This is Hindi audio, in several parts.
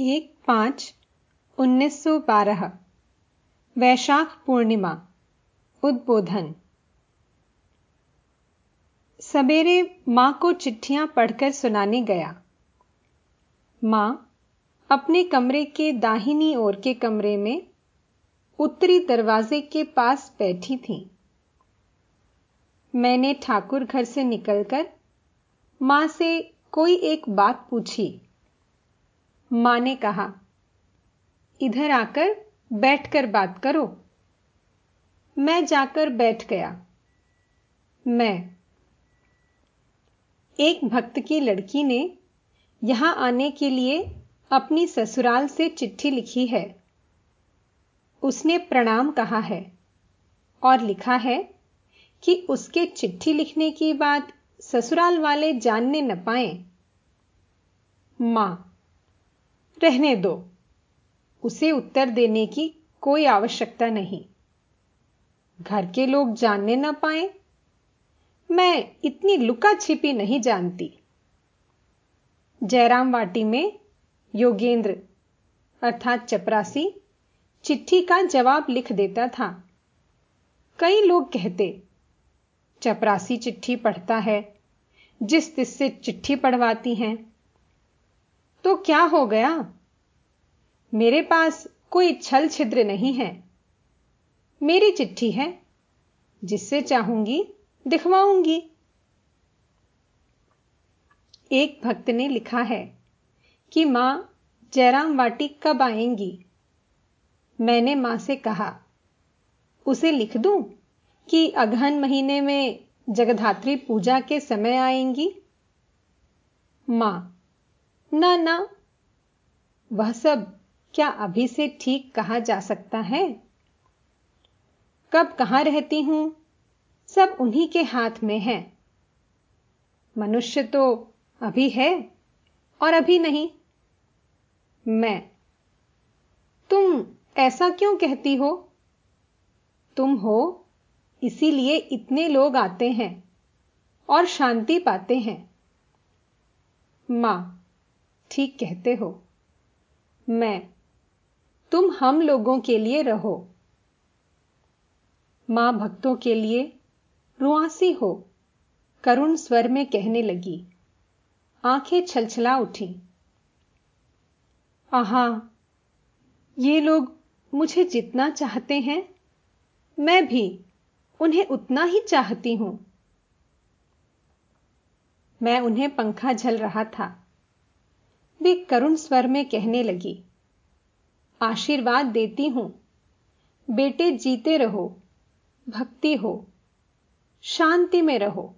एक पाँच उन्नीस सौ बारह। वैशाख पूर्णिमा, उद्बोधन। सवेरे माँ को चिट्ठियाँ पढ़कर सुनाने गया। माँ अपने कमरे के दाहिनी ओर के कमरे में उत्तरी दरवाजे के पास बैठी थी। मैंने ठाकुर घर से निकलकर माँ से कोई एक बात पूछी। माँ ने कहा, इधर आकर बैठकर बात करो। मैं जाकर बैठ गया। मैं, एक भक्त की लड़की ने यहाँ आने के लिए अपनी ससुराल से चिट्ठी लिखी है। उसने प्रणाम कहा है और लिखा है कि उसके चिट्ठी लिखने की बात ससुराल वाले जानने न पाए। माँ रहने दो। उसे उत्तर देने की कोई आवश्यकता नहीं। घर के लोग जानने ना पाए। मैं इतनी लुका छिपी नहीं जानती। जयराम वाटी में योगेंद्र, अर्थात चपरासी, चिट्ठी का जवाब लिख देता था। कई लोग कहते, चपरासी चिट्ठी पढ़ता है। जिस तिस से चिट्ठी पढ़वाती हैं। तो क्या हो गया? मेरे पास कोई छल छिद्र नहीं है। मेरी चिट्ठी है, जिससे चाहूँगी, दिखवाऊँगी। एक भक्त ने लिखा है कि माँ जयराम वाटी कब आएँगी? मैंने माँ से कहा, उसे लिख दूँ कि अगहन महीने में जगधात्री पूजा के समय आएँगी? माँ ना ना। वह सब क्या अभी से ठीक कहा जा सकता है? कब कहाँ रहती हूँ? सब उन्हीं के हाथ में है। मनुष्य तो अभी है और अभी नहीं। मैं। तुम ऐसा क्यों कहती हो? तुम हो, इसीलिए इतने लोग आते हैं और शांति पाते हैं। माँ। ठीक कहते हो। मैं, तुम हम लोगों के लिए रहो। माँ भक्तों के लिए रुआसी हो, करुण स्वर में कहने लगी। आँखें छलछला उठी। आहा, ये लोग मुझे जितना चाहते हैं, मैं भी उन्हें उतना ही चाहती हूँ। मैं उन्हें पंखा झल रहा था। वे करुण स्वर में कहने लगी। आशीर्वाद देती हूँ। बेटे, जीते रहो। भक्ति हो। शांति में रहो।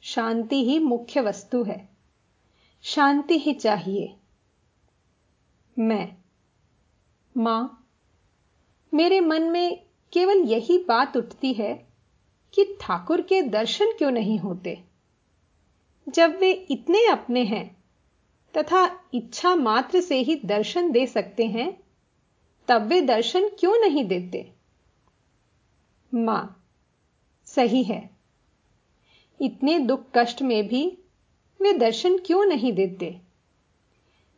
शांति ही मुख्य वस्तु है। शांति ही चाहिए। मैं। माँ। मेरे मन में केवल यही बात उठती है कि ठाकुर के दर्शन क्यों नहीं होते? जब वे इतने अपने हैं तथा इच्छा मात्र से ही दर्शन दे सकते हैं, तब वे दर्शन क्यों नहीं देते? माँ, सही है। इतने दुख कष्ट में भी वे दर्शन क्यों नहीं देते?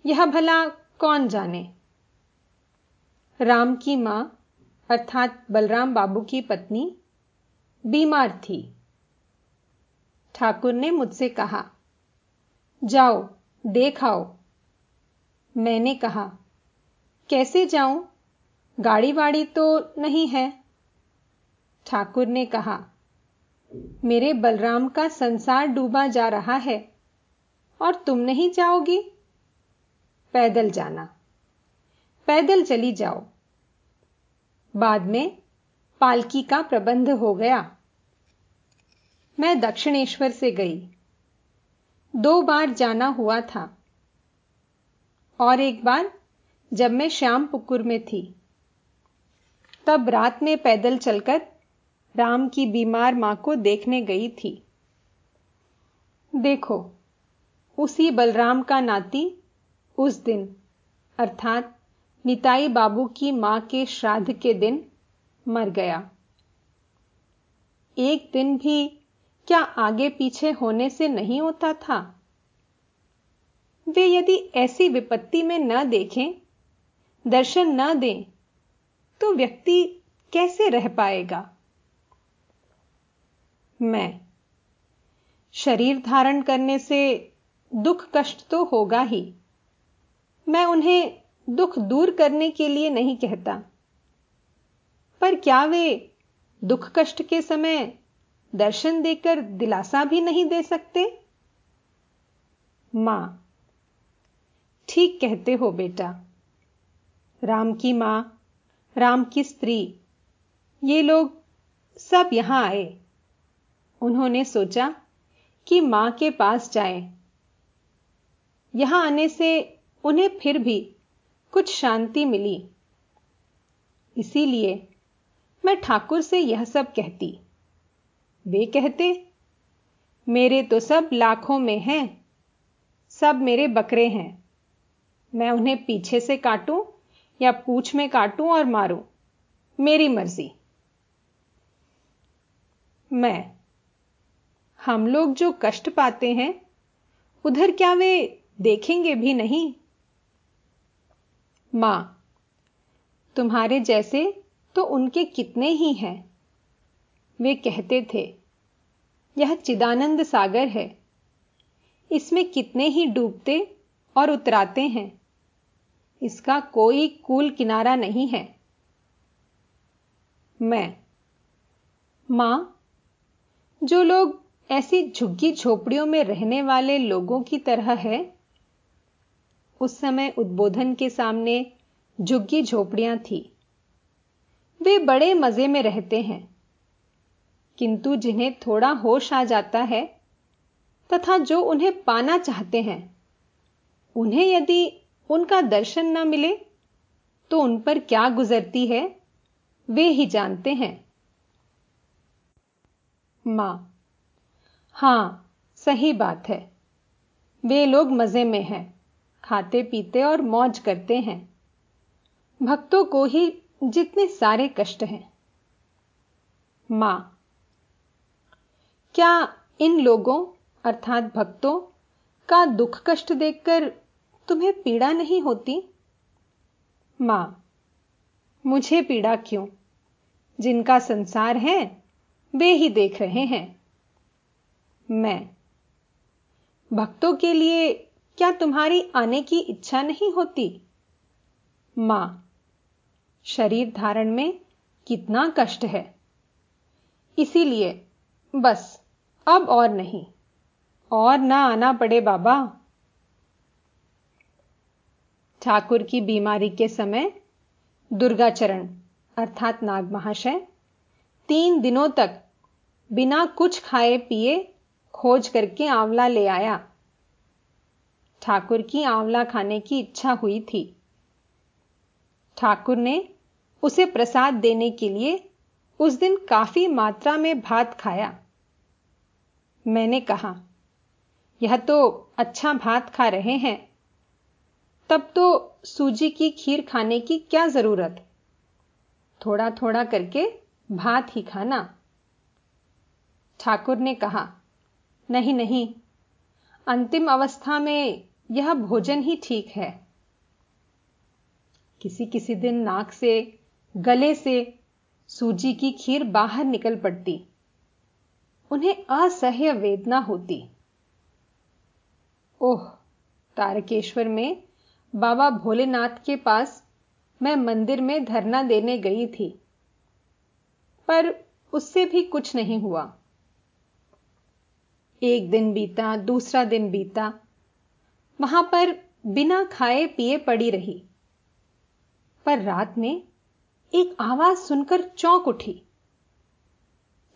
यह भला कौन जाने? राम की माँ, अर्थात बलराम बाबू की पत्नी, बीमार थी। ठाकुर ने मुझसे कहा, जाओ देख आओ मैंने कहा, कैसे जाऊँ? गाड़ी वाड़ी तो नहीं है। ठाकुर ने कहा, मेरे बलराम का संसार डूबा जा रहा है, और तुम नहीं जाओगी? पैदल जाना। पैदल चली जाओ। बाद में पालकी का प्रबंध हो गया। मैं दक्षिणेश्वर से गई। दो बार जाना हुआ था। और एक बार जब मैं श्याम पुकुर में थी। तब रात में पैदल चलकर राम की बीमार माँ को देखने गई थी। देखो, उसी बलराम का नाती उस दिन, अर्थात निताई बाबू की माँ के श्राद्ध के दिन मर गया। एक दिन भी क्या आगे पीछे होने से नहीं होता था? वे यदि ऐसी विपत्ति में न देखें, दर्शन न दें तो व्यक्ति कैसे रह पाएगा? मैं। शरीर धारण करने से दुख कष्ट तो होगा ही। मैं उन्हें दुख दूर करने के लिए नहीं कहता। पर क्या वे दुख कष्ट के समय दर्शन देकर दिलासा भी नहीं दे सकते? माँ, ठीक कहते हो बेटा। राम की माँ, राम की स्त्री, ये लोग सब यहाँ आए। उन्होंने सोचा कि माँ के पास जाए। यहाँ आने से उन्हें फिर भी कुछ शांति मिली। इसीलिए मैं ठाकुर से यह सब कहती। वे कहते, मेरे तो सब लाखों में हैं, सब मेरे बकरे हैं। मैं उन्हें पीछे से काटूं या पूछ में काटूं और मारूं? मेरी मर्ज़ी। मैं, हम लोग जो कष्ट पाते हैं, उधर क्या वे देखेंगे भी नहीं? माँ, तुम्हारे जैसे तो उनके कितने ही हैं। वे कहते थे, यह चिदानंद सागर है। इसमें कितने ही डूबते और उतराते हैं। इसका कोई कूल किनारा नहीं है। मैं, माँ, जो लोग ऐसी झुग्गी झोपड़ियों में रहने वाले लोगों की तरह है, उस समय उद्बोधन के सामने झुग्गी झोपड़ियाँ थी। वे बड़े मज़े में रहते हैं। किंतु जिन्हें थोड़ा होश आ जाता है तथा जो उन्हें पाना चाहते हैं, उन्हें यदि उनका दर्शन न मिले तो उन पर क्या गुजरती है, वे ही जानते हैं। माँ, हाँ, सही बात है। वे लोग मज़े में हैं, खाते पीते और मौज करते हैं। भक्तों को ही जितने सारे कष्ट हैं। माँ क्या इन लोगों, अर्थात भक्तों, का दुख कष्ट देखकर तुम्हें पीड़ा नहीं होती? माँ, मुझे पीड़ा क्यों? जिनका संसार है, वे ही देख रहे हैं। मैं, भक्तों के लिए क्या तुम्हारी आने की इच्छा नहीं होती? माँ, शरीर धारण में कितना कष्ट है। इसीलिए बस अब और नहीं। और ना आना पड़े बाबा। ठाकुर की बीमारी के समय दुर्गाचरण, अर्थात नाग महाशय, तीन दिनों तक बिना कुछ खाए पिए खोज करके आंवला ले आया। ठाकुर की आंवला खाने की इच्छा हुई थी। ठाकुर ने उसे प्रसाद देने के लिए उस दिन काफ़ी मात्रा में भात खाया। मैंने कहा, यह तो अच्छा भात खा रहे हैं। तब तो सूजी की खीर खाने की क्या ज़रूरत? थोड़ा थोड़ा करके भात ही खाना। ठाकुर ने कहा, नहीं नहीं, अंतिम अवस्था में यह भोजन ही ठीक है। किसी किसी दिन नाक से, गले से सूजी की खीर बाहर निकल पड़ती। उन्हें असह्य वेदना होती। ओह, तारकेश्वर में बाबा भोलेनाथ के पास मैं मंदिर में धरना देने गई थी, पर उससे भी कुछ नहीं हुआ। एक दिन बीता, दूसरा दिन बीता, वहाँ पर बिना खाए पिए पड़ी रही, पर रात में एक आवाज़ सुनकर चौंक उठी।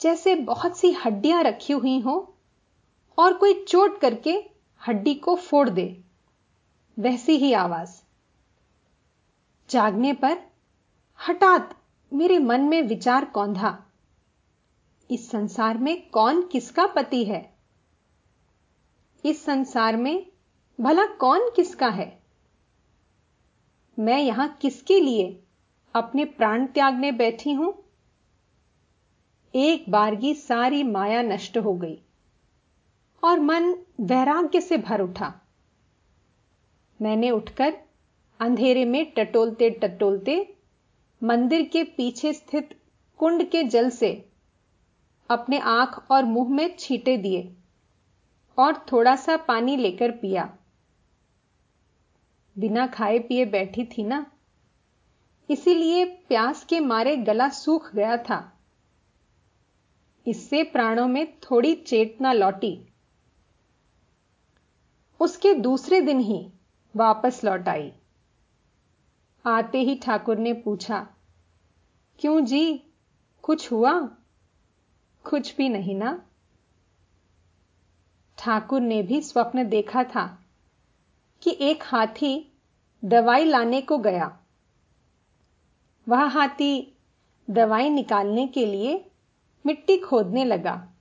जैसे बहुत सी हड्डियाँ रखी हुई हो और कोई चोट करके हड्डी को फोड़ दे, वैसी ही आवाज़। जागने पर हठात मेरे मन में विचार कौंधा इस संसार में कौन किसका पति है? इस संसार में भला कौन किसका है? मैं यहाँ किसके लिए अपने प्राण त्यागने बैठी हूँ? एक बार बारगी सारी माया नष्ट हो गई और मन वैराग्य से भर उठा। मैंने उठकर अंधेरे में टटोलते टटोलते मंदिर के पीछे स्थित कुंड के जल से अपने आँख और मुँह में छींटे दिए और थोड़ा सा पानी लेकर पिया। बिना खाए पिए बैठी थी ना, इसीलिए प्यास के मारे गला सूख गया था। इससे प्राणों में थोड़ी चेतना लौटी। उसके दूसरे दिन ही वापस लौट आई। आते ही ठाकुर ने पूछा, क्यों जी, कुछ हुआ? कुछ भी नहीं ना? ठाकुर ने भी स्वप्न देखा था कि एक हाथी दवाई लाने को गया। वह हाथी दवाई निकालने के लिए मिट्टी खोदने लगा।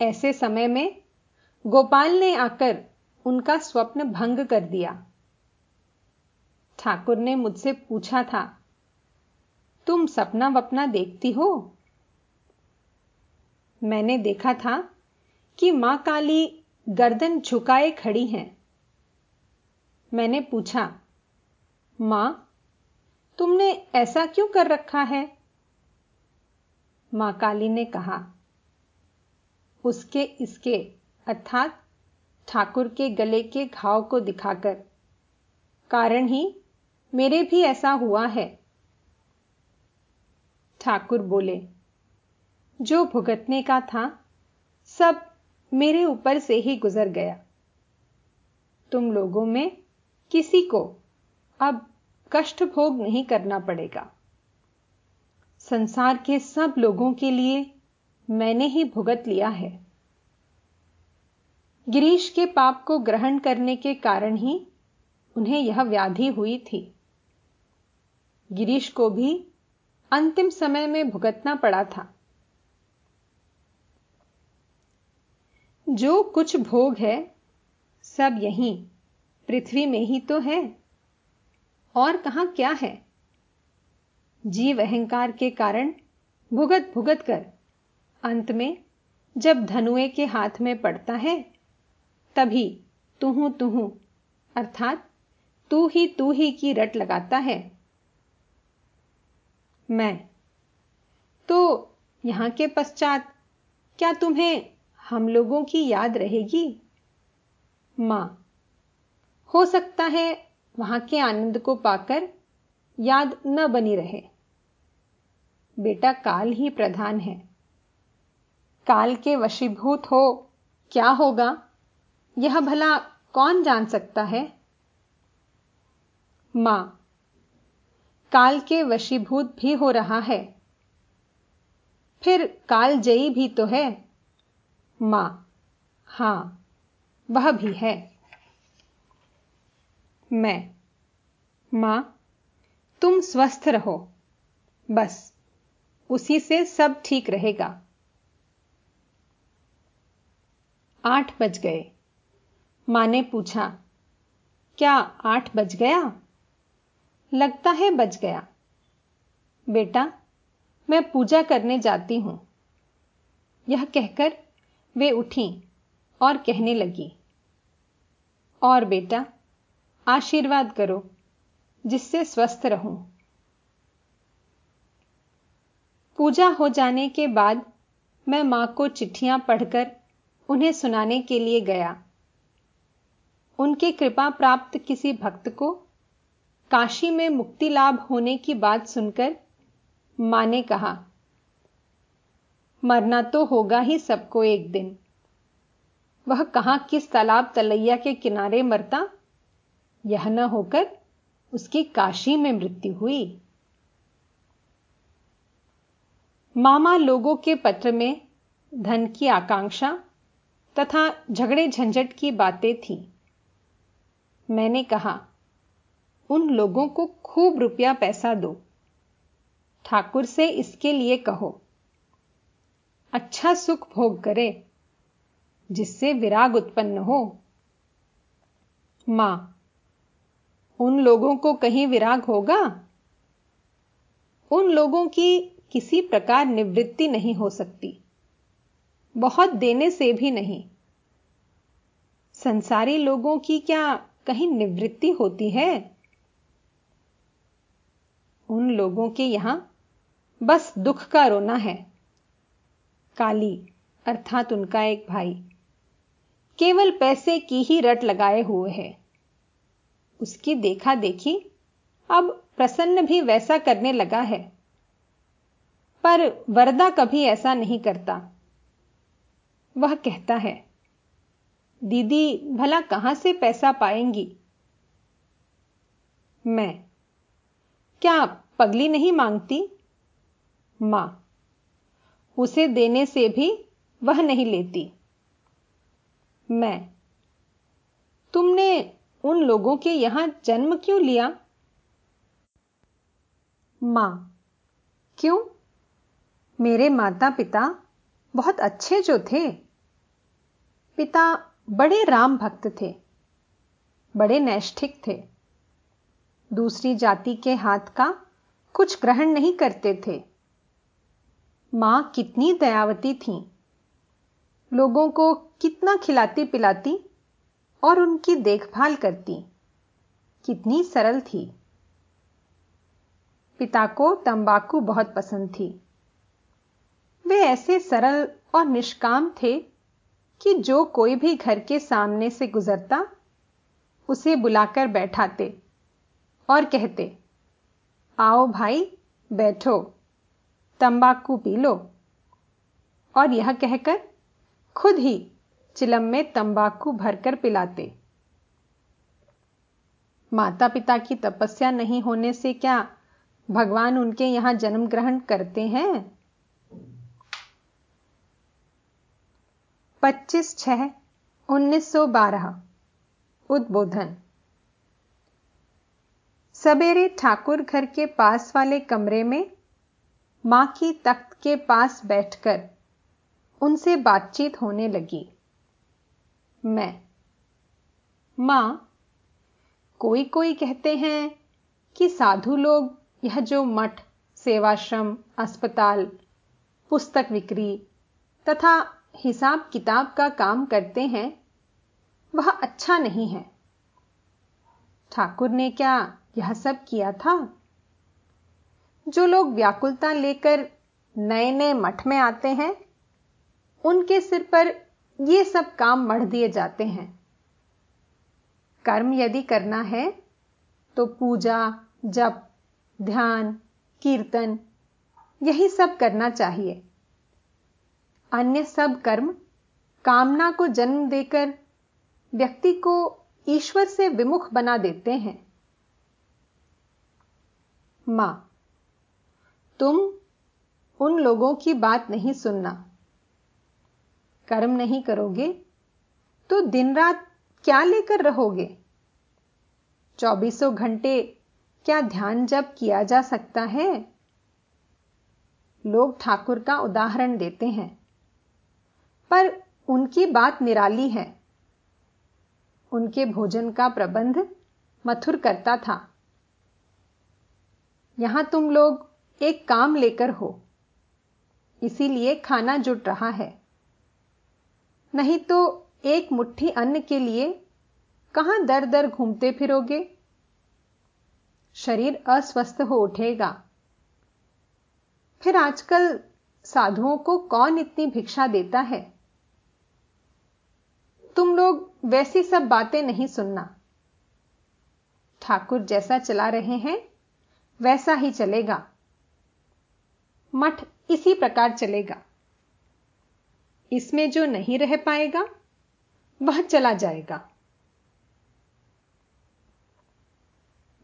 ऐसे समय में गोपाल ने आकर उनका स्वप्न भंग कर दिया। ठाकुर ने मुझसे पूछा था, तुम सपना वपना देखती हो? मैंने देखा था कि माँ काली गर्दन झुकाए खड़ी हैं। मैंने पूछा, माँ, तुमने ऐसा क्यों कर रखा है? माँ काली ने कहा, उसके इसके, अर्थात ठाकुर के गले के घाव को दिखाकर, कारण ही मेरे भी ऐसा हुआ है। ठाकुर बोले, जो भुगतने का था, सब मेरे ऊपर से ही गुजर गया। तुम लोगों में किसी को अब कष्ट भोग नहीं करना पड़ेगा। संसार के सब लोगों के लिए मैंने ही भुगत लिया है। गिरीश के पाप को ग्रहण करने के कारण ही उन्हें यह व्याधि हुई थी। गिरीश को भी अंतिम समय में भुगतना पड़ा था। जो कुछ भोग है, सब यहीं, पृथ्वी में ही तो है। और कहाँ क्या है? जीव अहंकार के कारण भुगत भुगत कर। अंत में, जब धनुए के हाथ में पड़ता है, तभी तुहू तुहू, अर्थात तू ही तू ही की रट लगाता है। मैं। तो यहाँ के पश्चात क्या तुम्हें हम लोगों की याद रहेगी? माँ। हो सकता है वहाँ के आनंद को पाकर याद न बनी रहे। बेटा काल ही प्रधान है। काल के वशीभूत हो, क्या होगा? यह भला कौन जान सकता है? माँ, काल के वशीभूत भी हो रहा है। फिर काल जयी भी तो है। माँ, हाँ, वह भी है। मैं, माँ, तुम स्वस्थ रहो, बस। उसी से सब ठीक रहेगा। आठ बज गए। माँ ने पूछा, क्या आठ बज गया? लगता है बज गया। बेटा, मैं पूजा करने जाती हूँ। यह कहकर वे उठी और कहने लगी, और बेटा, आशीर्वाद करो, जिससे स्वस्थ रहूँ। पूजा हो जाने के बाद मैं माँ को चिट्ठियाँ पढ़कर उन्हें सुनाने के लिए गया। उनके कृपा प्राप्त किसी भक्त को काशी में मुक्ति लाभ होने की बात सुनकर माँ ने कहा, मरना तो होगा ही सबको एक दिन। वह कहाँ किस तालाब तलैया के किनारे मरता? यह न होकर उसकी काशी में मृत्यु हुई। मामा लोगों के पत्र में धन की आकांक्षा तथा झगड़े झंझट की बातें थी। मैंने कहा, उन लोगों को खूब रुपया पैसा दो। ठाकुर से इसके लिए कहो। अच्छा सुख भोग करे, जिससे विराग उत्पन्न हो। माँ, उन लोगों को कहीं विराग होगा? उन लोगों की किसी प्रकार निवृत्ति नहीं हो सकती। बहुत देने से भी नहीं। संसारी लोगों की क्या कहीं निवृत्ति होती है? उन लोगों के यहाँ बस दुख का रोना है। काली, अर्थात उनका एक भाई, केवल पैसे की ही रट लगाए हुए है। उसकी देखा देखी अब प्रसन्न भी वैसा करने लगा है। पर वरदा कभी ऐसा नहीं करता। वह कहता है, दीदी, भला कहाँ से पैसा पाएँगी? मैं, क्या पगली नहीं मांगती? माँ, उसे देने से भी वह नहीं लेती। मैं, तुमने उन लोगों के यहाँ जन्म क्यों लिया? माँ, क्यों? मेरे माता पिता बहुत अच्छे जो थे। पिता बड़े राम भक्त थे, बड़े नैष्ठिक थे। दूसरी जाति के हाथ का कुछ ग्रहण नहीं करते थे। माँ कितनी दयावती थी। लोगों को कितना खिलाती पिलाती और उनकी देखभाल करती। कितनी सरल थी। पिता को तंबाकू बहुत पसंद थी। वे ऐसे सरल और निष्काम थे कि जो कोई भी घर के सामने से गुजरता, उसे बुलाकर बैठाते और कहते, आओ भाई, बैठो, तंबाकू पी लो। और यह कहकर खुद ही चिलम में तंबाकू भरकर पिलाते। माता पिता की तपस्या नहीं होने से क्या भगवान उनके यहाँ जन्म ग्रहण करते हैं? 25 छह 1912 उद्बोधन। सवेरे ठाकुर घर के पास वाले कमरे में माँ की तख्त के पास बैठकर उनसे बातचीत होने लगी। मैं, माँ, कोई कोई कहते हैं कि साधु लोग यह जो मठ, सेवाश्रम, अस्पताल, पुस्तक विक्री तथा हिसाब किताब का काम करते हैं, वह अच्छा नहीं है। ठाकुर ने क्या यह सब किया था? जो लोग व्याकुलता लेकर नए नए मठ में आते हैं, उनके सिर पर ये सब काम मढ़ दिए जाते हैं। कर्म यदि करना है तो पूजा, जप, ध्यान, कीर्तन, यही सब करना चाहिए। अन्य सब कर्म, कामना को जन्म देकर व्यक्ति को ईश्वर से विमुख बना देते हैं। माँ, तुम उन लोगों की बात नहीं सुनना। कर्म नहीं करोगे तो दिन रात क्या लेकर रहोगे? चौबीसों घंटे क्या ध्यान जब किया जा सकता है? लोग ठाकुर का उदाहरण देते हैं। पर उनकी बात निराली है। उनके भोजन का प्रबंध मथुर करता था। यहाँ तुम लोग एक काम लेकर हो। इसीलिए खाना जुट रहा है। नहीं तो एक मुट्ठी अन्न के लिए कहाँ दर दर घूमते फिरोगे? शरीर अस्वस्थ हो उठेगा। फिर आजकल साधुओं को कौन इतनी भिक्षा देता है? तुम लोग वैसी सब बातें नहीं सुनना। ठाकुर जैसा चला रहे हैं, वैसा ही चलेगा। मठ इसी प्रकार चलेगा। इसमें जो नहीं रह पाएगा, वह चला जाएगा।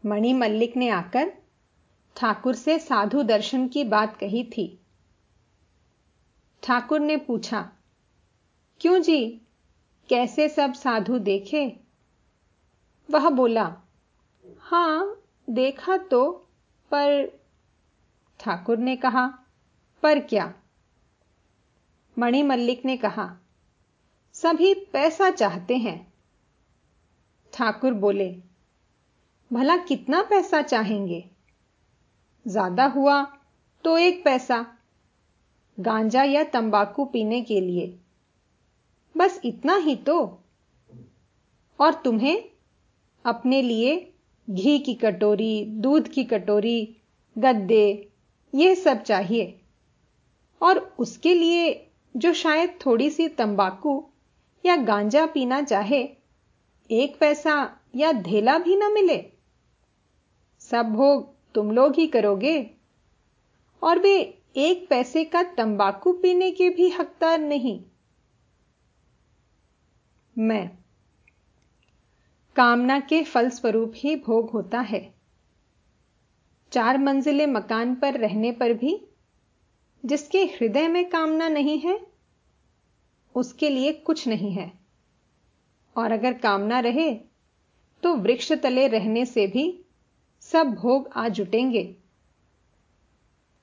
मणि मल्लिक ने आकर ठाकुर से साधु दर्शन की बात कही थी। ठाकुर ने पूछा, क्यों जी? कैसे सब साधु देखे? वह बोला, हाँ, देखा तो पर ठाकुर ने कहा, पर क्या? मणि मल्लिक ने कहा, सभी पैसा चाहते हैं। ठाकुर बोले, भला कितना पैसा चाहेंगे? ज़्यादा हुआ तो एक पैसा, गांजा या तंबाकू पीने के लिए। बस इतना ही तो। और तुम्हें अपने लिए घी की कटोरी, दूध की कटोरी, गद्दे यह सब चाहिए। और उसके लिए जो शायद थोड़ी सी तंबाकू या गांजा पीना चाहे, एक पैसा या धेला भी ना मिले। सब भोग तुम लोग ही करोगे। और वे एक पैसे का तंबाकू पीने के भी हकदार नहीं। मैं। कामना के फलस्वरूप ही भोग होता है। चार मंजिले मकान पर रहने पर भी, जिसके हृदय में कामना नहीं है, उसके लिए कुछ नहीं है। और अगर कामना रहे तो वृक्ष तले रहने से भी सब भोग आ जुटेंगे।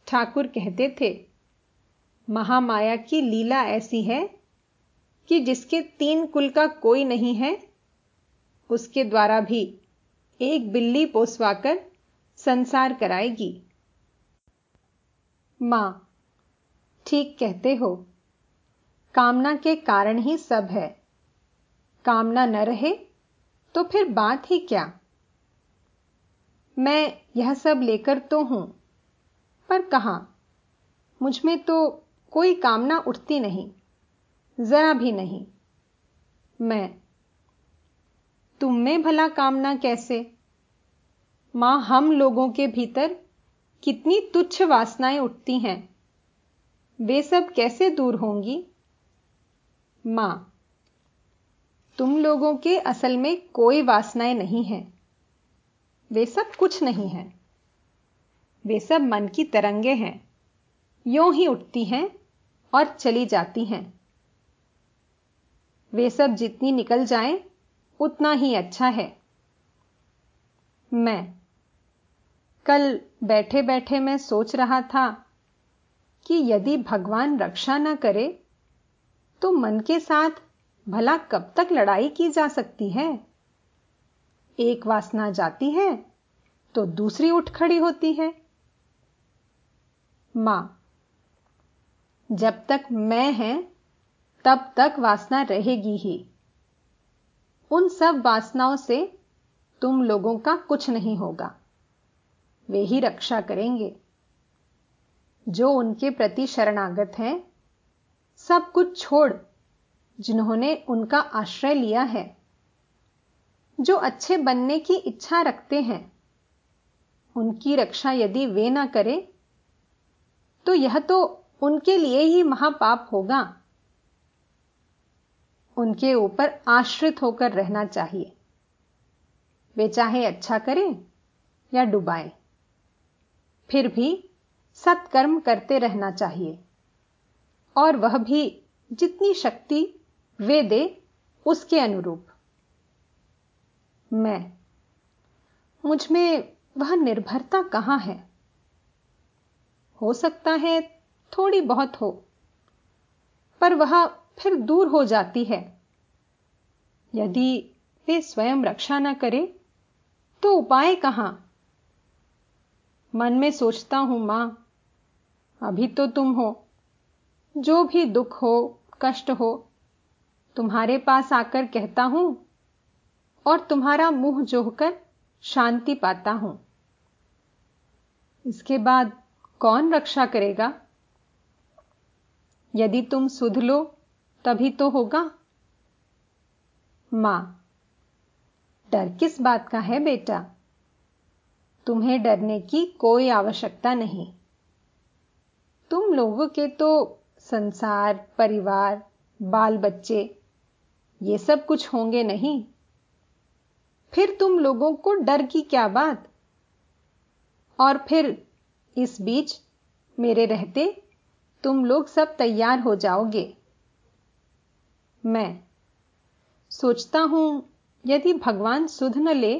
ठाकुर कहते थे, महामाया की लीला ऐसी है कि जिसके तीन कुल का कोई नहीं है, उसके द्वारा भी एक बिल्ली पोसवाकर संसार कराएगी। माँ, ठीक कहते हो। कामना के कारण ही सब है। कामना न रहे तो फिर बात ही क्या? मैं यह सब लेकर तो हूँ, पर कहाँ? मुझमें तो कोई कामना उठती नहीं। जरा भी नहीं। मैं, तुम में भला कामना कैसे? माँ, हम लोगों के भीतर कितनी तुच्छ वासनाएँ उठती हैं। वे सब कैसे दूर होंगी? माँ, तुम लोगों के असल में कोई वासनाएँ नहीं हैं। वे सब कुछ नहीं है। वे सब मन की तरंगे हैं। यों ही उठती हैं और चली जाती हैं। वे सब जितनी निकल जाएँ, उतना ही अच्छा है। मैं कल बैठे बैठे मैं सोच रहा था कि यदि भगवान रक्षा न करे तो मन के साथ भला कब तक लड़ाई की जा सकती है? एक वासना जाती है तो दूसरी उठ खड़ी होती है। माँ, जब तक मैं है तब तक वासना रहेगी ही। उन सब वासनाओं से तुम लोगों का कुछ नहीं होगा। वे ही रक्षा करेंगे। जो उनके प्रति शरणागत हैं, सब कुछ छोड़ जिन्होंने उनका आश्रय लिया है। जो अच्छे बनने की इच्छा रखते हैं, उनकी रक्षा यदि वे ना करें तो यह तो उनके लिए ही महापाप होगा। उनके ऊपर आश्रित होकर रहना चाहिए। वे चाहे अच्छा करें या डुबाएँ, फिर भी सत्कर्म करते रहना चाहिए। और वह भी जितनी शक्ति वे दे, उसके अनुरूप। मैं, मुझमें वह निर्भरता कहाँ है? हो सकता है थोड़ी बहुत हो, पर वह फिर दूर हो जाती है। यदि वे स्वयं रक्षा न करें तो उपाय कहाँ? मन में सोचता हूँ, माँ, अभी तो तुम हो। जो भी दुख हो, कष्ट हो, तुम्हारे पास आकर कहता हूँ और तुम्हारा मुँह जोहकर शांति पाता हूँ। इसके बाद कौन रक्षा करेगा? यदि तुम सुध लो तभी तो होगा। माँ, डर किस बात का है बेटा? तुम्हें डरने की कोई आवश्यकता नहीं। तुम लोगों के तो संसार, परिवार बाल बच्चे ये सब कुछ होंगे नहीं। फिर तुम लोगों को डर की क्या बात? और फिर इस बीच मेरे रहते तुम लोग सब तैयार हो जाओगे। मैं। सोचता हूँ, यदि भगवान सुध न ले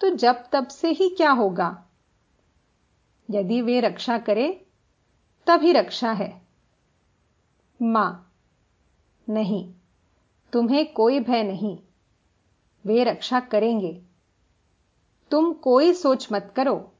तो जब तब से ही क्या होगा? यदि वे रक्षा करे, तभी रक्षा है। माँ, नहीं, तुम्हें कोई भय नहीं। वे रक्षा करेंगे। तुम कोई सोच मत करो।